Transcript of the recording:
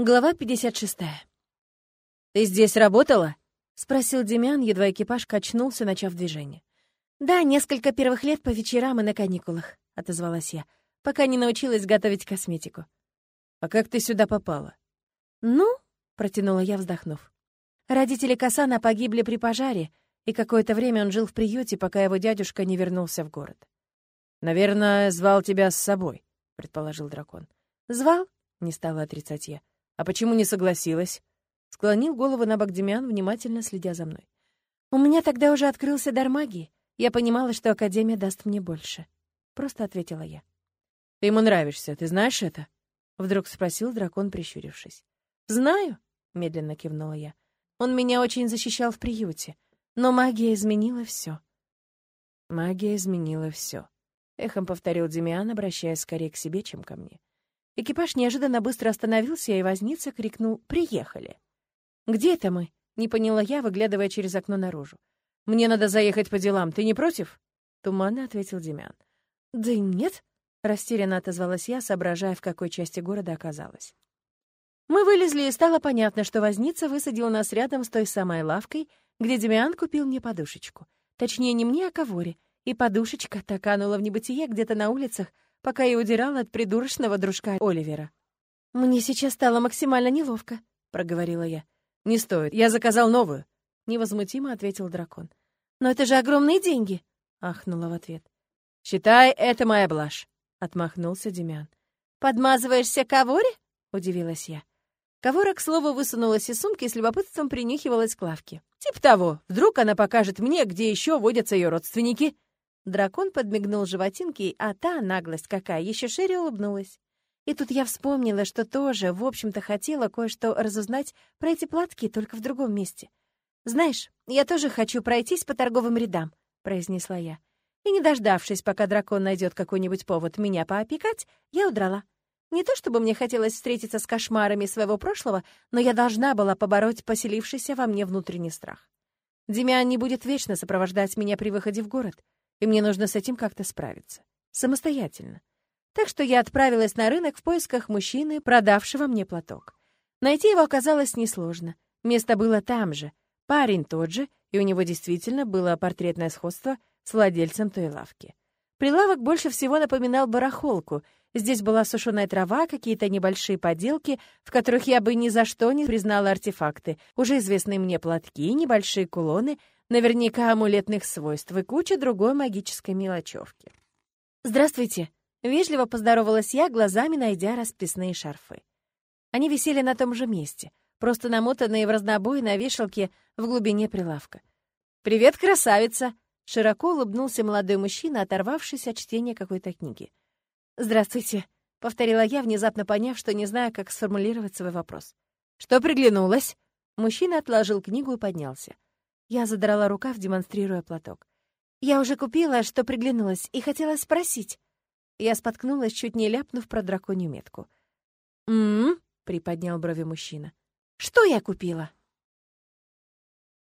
Глава 56. «Ты здесь работала?» — спросил Демян, едва экипаж качнулся, начав движение. «Да, несколько первых лет по вечерам и на каникулах», — отозвалась я, пока не научилась готовить косметику. «А как ты сюда попала?» «Ну», — протянула я, вздохнув. «Родители Касана погибли при пожаре, и какое-то время он жил в приюте, пока его дядюшка не вернулся в город». «Наверное, звал тебя с собой», — предположил дракон. «Звал?» — не стала отрицать я. «А почему не согласилась?» Склонил голову на бок Демиан, внимательно следя за мной. «У меня тогда уже открылся дар магии. Я понимала, что Академия даст мне больше». Просто ответила я. «Ты ему нравишься, ты знаешь это?» Вдруг спросил дракон, прищурившись. «Знаю», — медленно кивнула я. «Он меня очень защищал в приюте, но магия изменила все. «Магия изменила все. эхом повторил Демиан, обращаясь скорее к себе, чем ко мне. Экипаж неожиданно быстро остановился, и возница крикнул «Приехали!». «Где это мы?» — не поняла я, выглядывая через окно наружу. «Мне надо заехать по делам. Ты не против?» — туманно ответил Демян. «Да нет», — растерянно отозвалась я, соображая, в какой части города оказалась. Мы вылезли, и стало понятно, что возница высадил нас рядом с той самой лавкой, где Демиан купил мне подушечку. Точнее, не мне, а Каворе. И подушечка так канула в небытие где-то на улицах, пока я удирала от придурочного дружка Оливера. «Мне сейчас стало максимально неловко», — проговорила я. «Не стоит, я заказал новую», — невозмутимо ответил дракон. «Но это же огромные деньги», — ахнула в ответ. «Считай, это моя блажь», — отмахнулся Демян. «Подмазываешься Каворе?» — удивилась я. Кавора, к слову, высунулась из сумки и с любопытством принюхивалась к лавке. «Тип того. Вдруг она покажет мне, где еще водятся ее родственники?» Дракон подмигнул животинке, а та, наглость какая, еще шире улыбнулась. И тут я вспомнила, что тоже, в общем-то, хотела кое-что разузнать про эти платки, только в другом месте. «Знаешь, я тоже хочу пройтись по торговым рядам», — произнесла я. И, не дождавшись, пока дракон найдет какой-нибудь повод меня поопекать, я удрала. Не то чтобы мне хотелось встретиться с кошмарами своего прошлого, но я должна была побороть поселившийся во мне внутренний страх. Демиан не будет вечно сопровождать меня при выходе в город и мне нужно с этим как-то справиться. Самостоятельно. Так что я отправилась на рынок в поисках мужчины, продавшего мне платок. Найти его оказалось несложно. Место было там же. Парень тот же, и у него действительно было портретное сходство с владельцем той лавки. Прилавок больше всего напоминал барахолку. Здесь была сушеная трава, какие-то небольшие поделки, в которых я бы ни за что не признала артефакты, уже известные мне платки, небольшие кулоны — наверняка амулетных свойств и куча другой магической мелочевки. «Здравствуйте!» — вежливо поздоровалась я, глазами найдя расписные шарфы. Они висели на том же месте, просто намотанные в разнобой на вешалке в глубине прилавка. «Привет, красавица!» — широко улыбнулся молодой мужчина, оторвавшись от чтения какой-то книги. «Здравствуйте!» — повторила я, внезапно поняв, что не знаю, как сформулировать свой вопрос. «Что приглянулось?» Мужчина отложил книгу и поднялся. Я задрала рукав, демонстрируя платок. «Я уже купила, что приглянулась, и хотела спросить». Я споткнулась, чуть не ляпнув про драконью метку. «М-м-м», приподнял брови мужчина. «Что я купила?»